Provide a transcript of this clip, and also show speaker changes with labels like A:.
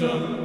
A: Son.